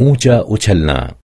ऊंचा उछलना